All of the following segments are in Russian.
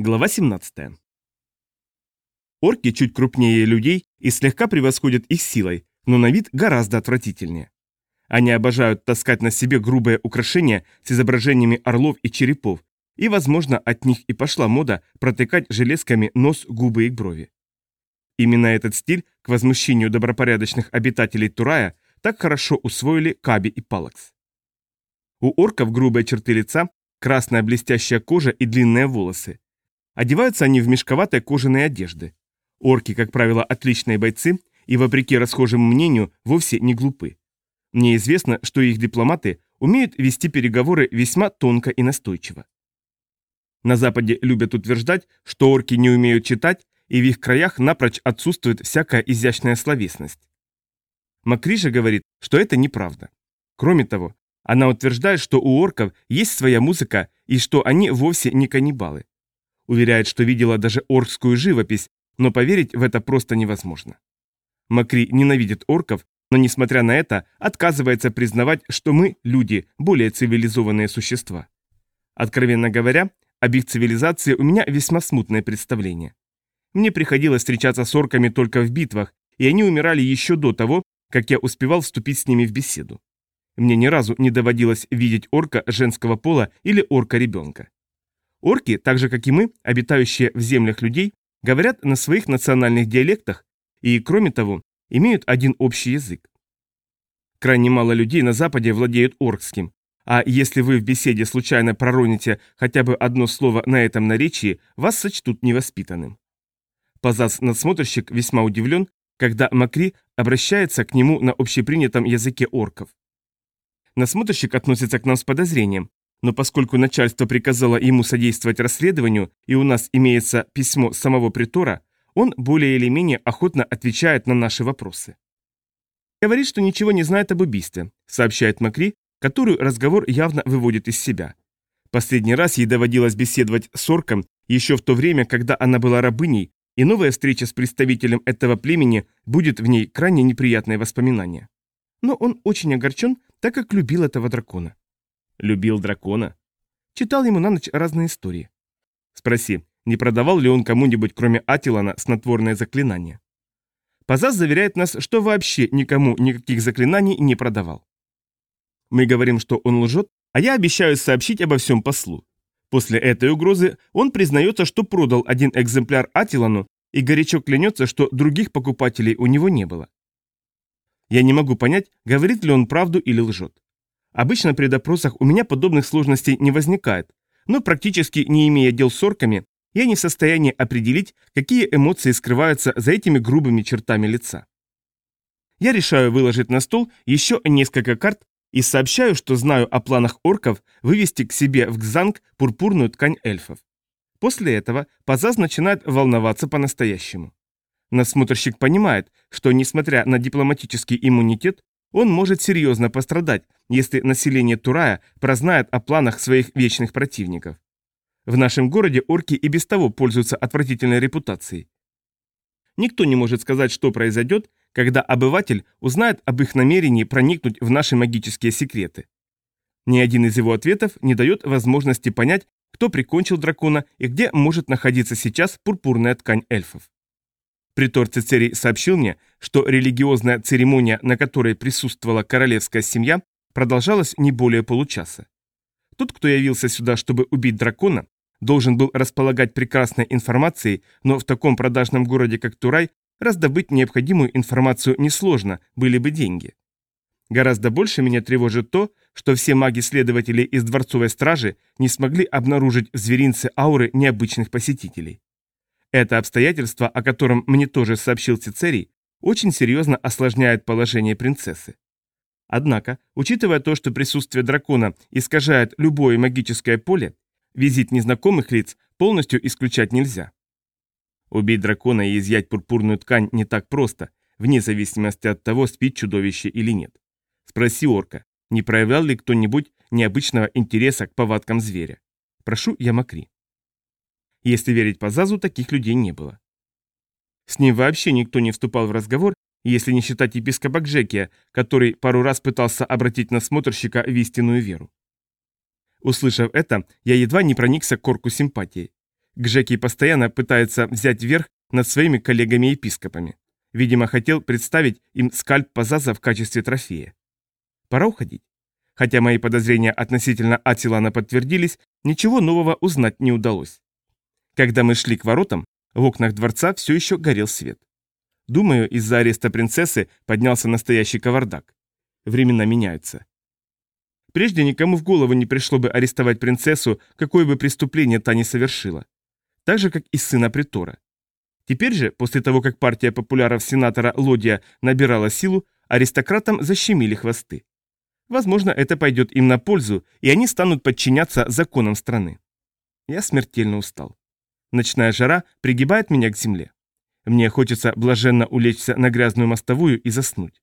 Глава 17. Орки чуть крупнее людей и слегка превосходят их силой, но на вид гораздо отвратительнее. Они обожают таскать на себе грубые украшения с изображениями орлов и черепов, и, возможно, от них и пошла мода протыкать железками нос, губы и брови. Именно этот стиль, к возмущению добропорядочных обитателей Турая, так хорошо усвоили Каби и Палакс. У орков грубые черты лица, красная блестящая кожа и длинные волосы. Одеваются они в мешковатые кожаные одежды. Орки, как правило, отличные бойцы и, вопреки расхожему мнению, вовсе не глупы. Мне известно, что их дипломаты умеют вести переговоры весьма тонко и настойчиво. На Западе любят утверждать, что орки не умеют читать, и в их краях напрочь отсутствует всякая изящная словесность. Макри же говорит, что это неправда. Кроме того, она утверждает, что у орков есть своя музыка и что они вовсе не каннибалы. Уверяет, что видела даже оркскую живопись, но поверить в это просто невозможно. Макри ненавидит орков, но несмотря на это, отказывается признавать, что мы, люди, более цивилизованные существа. Откровенно говоря, об их цивилизации у меня весьма смутное представление. Мне приходилось встречаться с орками только в битвах, и они умирали еще до того, как я успевал вступить с ними в беседу. Мне ни разу не доводилось видеть орка женского пола или орка-ребенка. Орки, так же как и мы, обитающие в землях людей, говорят на своих национальных диалектах и, кроме того, имеют один общий язык. Крайне мало людей на Западе владеют оркским, а если вы в беседе случайно пророните хотя бы одно слово на этом наречии, вас сочтут невоспитанным. Пазас-надсмотрщик весьма удивлен, когда Макри обращается к нему на общепринятом языке орков. Насмотрщик относится к нам с подозрением, но поскольку начальство приказало ему содействовать расследованию, и у нас имеется письмо самого притора, он более или менее охотно отвечает на наши вопросы. Говорит, что ничего не знает об убийстве, сообщает Макри, которую разговор явно выводит из себя. Последний раз ей доводилось беседовать с орком еще в то время, когда она была рабыней, и новая встреча с представителем этого племени будет в ней крайне неприятное воспоминание. Но он очень огорчен, так как любил этого дракона. Любил дракона? Читал ему на ночь разные истории. Спроси, не продавал ли он кому-нибудь, кроме Атилана, снотворное заклинание? Пазас заверяет нас, что вообще никому никаких заклинаний не продавал. Мы говорим, что он лжет, а я обещаю сообщить обо всем послу. После этой угрозы он признается, что продал один экземпляр Атилану и горячо клянется, что других покупателей у него не было. Я не могу понять, говорит ли он правду или лжет. Обычно при допросах у меня подобных сложностей не возникает, но практически не имея дел с орками, я не в состоянии определить, какие эмоции скрываются за этими грубыми чертами лица. Я решаю выложить на стол еще несколько карт и сообщаю, что знаю о планах орков вывести к себе в Гзанг пурпурную ткань эльфов. После этого Пазаз начинает волноваться по-настоящему. Насмотрщик понимает, что, несмотря на дипломатический иммунитет, он может серьезно пострадать, если население Турая прознает о планах своих вечных противников. В нашем городе орки и без того пользуются отвратительной репутацией. Никто не может сказать, что произойдет, когда обыватель узнает об их намерении проникнуть в наши магические секреты. Ни один из его ответов не дает возможности понять, кто прикончил дракона и где может находиться сейчас пурпурная ткань эльфов. Притор Цицерий сообщил мне, что религиозная церемония, на которой присутствовала королевская семья, продолжалась не более получаса. Тот, кто явился сюда, чтобы убить дракона, должен был располагать прекрасной информацией, но в таком продажном городе, как Турай, раздобыть необходимую информацию несложно, были бы деньги. Гораздо больше меня тревожит то, что все маги-следователи из дворцовой стражи не смогли обнаружить в зверинце ауры необычных посетителей. Это обстоятельство, о котором мне тоже сообщил Цицерий, очень серьезно осложняет положение принцессы. Однако, учитывая то, что присутствие дракона искажает любое магическое поле, визит незнакомых лиц полностью исключать нельзя. Убить дракона и изъять пурпурную ткань не так просто, вне зависимости от того, спит чудовище или нет. Спроси орка, не проявлял ли кто-нибудь необычного интереса к повадкам зверя. Прошу Ямакри. Если верить Пазазу, таких людей не было. С ним вообще никто не вступал в разговор, если не считать епископа Джекия, который пару раз пытался обратить насмотрщика в истинную веру. Услышав это, я едва не проникся к корку симпатией. Гжеки постоянно пытается взять верх над своими коллегами-епископами. Видимо, хотел представить им скальп Пазаза в качестве трофея. Пора уходить. Хотя мои подозрения относительно Атилана подтвердились, ничего нового узнать не удалось. Когда мы шли к воротам, в окнах дворца все еще горел свет. Думаю, из-за ареста принцессы поднялся настоящий кавардак. Времена меняются. Прежде никому в голову не пришло бы арестовать принцессу, какое бы преступление та не совершила. Так же, как и сына Притора. Теперь же, после того, как партия популяров сенатора Лодия набирала силу, аристократам защемили хвосты. Возможно, это пойдет им на пользу, и они станут подчиняться законам страны. Я смертельно устал. Ночная жара пригибает меня к земле. Мне хочется блаженно улечься на грязную мостовую и заснуть.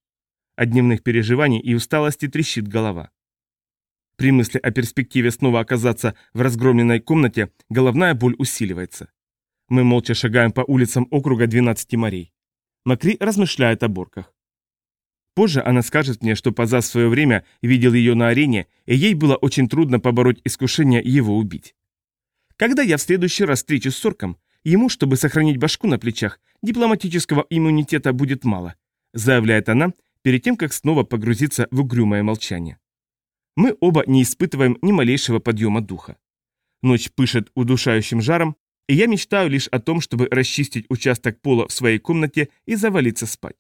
От дневных переживаний и усталости трещит голова. При мысли о перспективе снова оказаться в разгромленной комнате головная боль усиливается. Мы молча шагаем по улицам округа 12 морей. Макри размышляет о борках. Позже она скажет мне, что Паза в свое время видел ее на арене, и ей было очень трудно побороть искушение его убить. Когда я в следующий раз встречусь с Сорком, ему, чтобы сохранить башку на плечах, дипломатического иммунитета будет мало, заявляет она перед тем, как снова погрузиться в угрюмое молчание. Мы оба не испытываем ни малейшего подъема духа. Ночь пышет удушающим жаром, и я мечтаю лишь о том, чтобы расчистить участок пола в своей комнате и завалиться спать.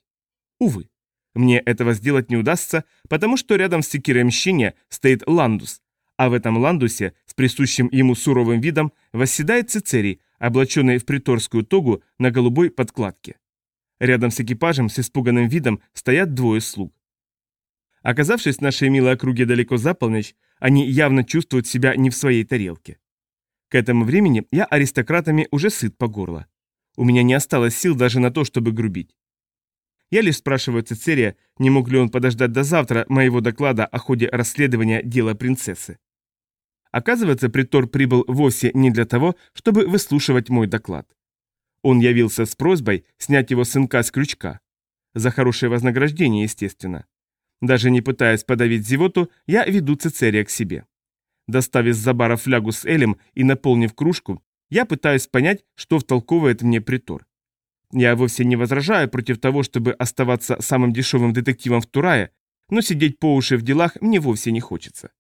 Увы, мне этого сделать не удастся, потому что рядом с секирой мщения стоит ландус, а в этом ландусе присущим ему суровым видом восседает Цицерий, облаченный в приторскую тогу на голубой подкладке. Рядом с экипажем с испуганным видом стоят двое слуг. Оказавшись в нашей милой округе далеко за полночь, они явно чувствуют себя не в своей тарелке. К этому времени я аристократами уже сыт по горло. У меня не осталось сил даже на то, чтобы грубить. Я лишь спрашиваю Цицерия, не мог ли он подождать до завтра моего доклада о ходе расследования дела принцессы. Оказывается, притор прибыл вовсе не для того, чтобы выслушивать мой доклад. Он явился с просьбой снять его сынка с крючка. За хорошее вознаграждение, естественно. Даже не пытаясь подавить зевоту, я веду Цицерия к себе. Достав из забара флягу с элем и наполнив кружку, я пытаюсь понять, что втолковывает мне притор. Я вовсе не возражаю против того, чтобы оставаться самым дешевым детективом в Турае, но сидеть по уши в делах мне вовсе не хочется.